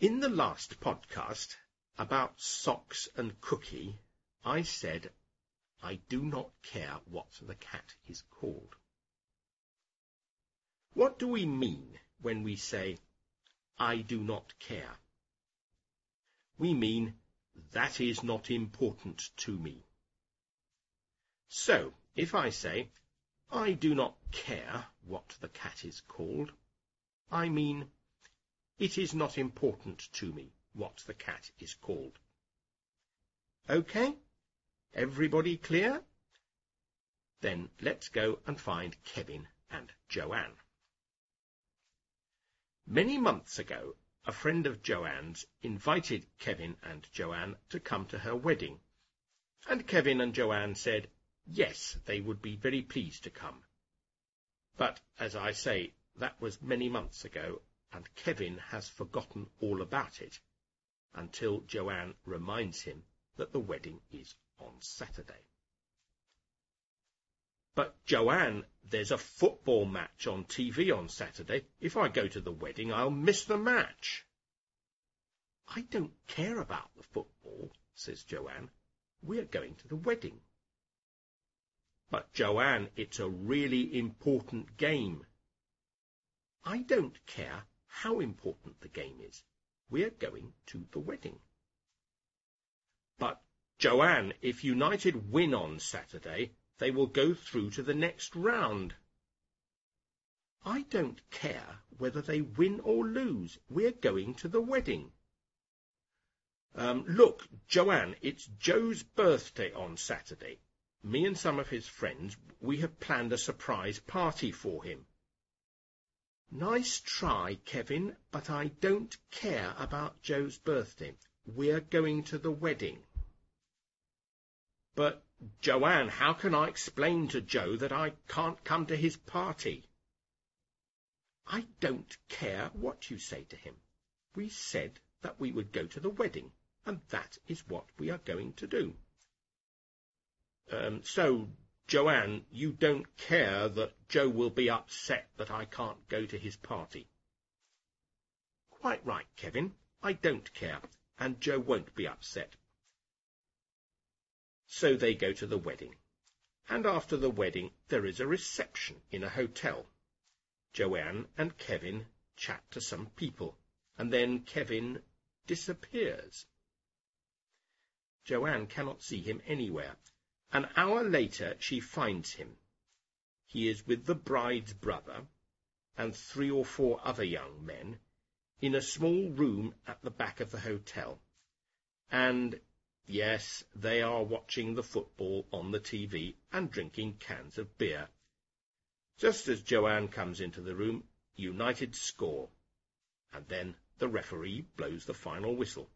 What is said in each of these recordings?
In the last podcast about socks and cookie, I said I do not care what the cat is called. What do we mean when we say, I do not care? We mean, that is not important to me. So, if I say, I do not care what the cat is called, I mean, it is not important to me what the cat is called. OK? Everybody clear? Then let's go and find Kevin and Joanne. Many months ago, a friend of Joanne's invited Kevin and Joanne to come to her wedding, and Kevin and Joanne said yes, they would be very pleased to come. But, as I say, that was many months ago, and Kevin has forgotten all about it until Joanne reminds him that the wedding is on Saturday. But, Joanne, there's a football match on TV on Saturday. If I go to the wedding, I'll miss the match. I don't care about the football, says Joanne. We're going to the wedding. But, Joanne, it's a really important game. I don't care how important the game is. We're going to the wedding. But, Joanne, if United win on Saturday, they will go through to the next round. I don't care whether they win or lose. We're going to the wedding. Um, look, Joanne, it's Joe's birthday on Saturday. Me and some of his friends, we have planned a surprise party for him. Nice try, Kevin, but I don't care about Joe's birthday. We're going to the wedding. But, Joanne, how can I explain to Joe that I can't come to his party? I don't care what you say to him. We said that we would go to the wedding, and that is what we are going to do. Um, so, Joanne, you don't care that Joe will be upset that I can't go to his party? Quite right, Kevin. I don't care, and Joe won't be upset. So they go to the wedding. And after the wedding, there is a reception in a hotel. Joanne and Kevin chat to some people, and then Kevin disappears. Joanne cannot see him anywhere, an hour later she finds him. He is with the bride's brother and three or four other young men in a small room at the back of the hotel. And, yes, they are watching the football on the TV and drinking cans of beer. Just as Joanne comes into the room, United score, and then the referee blows the final whistle.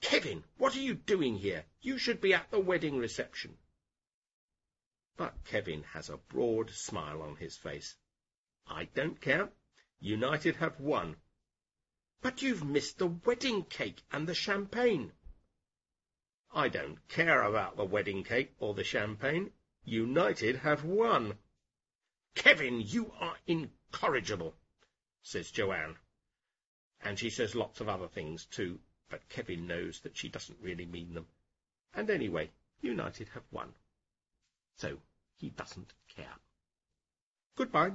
Kevin, what are you doing here? You should be at the wedding reception. But Kevin has a broad smile on his face. I don't care. United have won. But you've missed the wedding cake and the champagne. I don't care about the wedding cake or the champagne. United have won. Kevin, you are incorrigible, says Joanne. And she says lots of other things too, but Kevin knows that she doesn't really mean them. And anyway, United have won. So he doesn't care. Goodbye.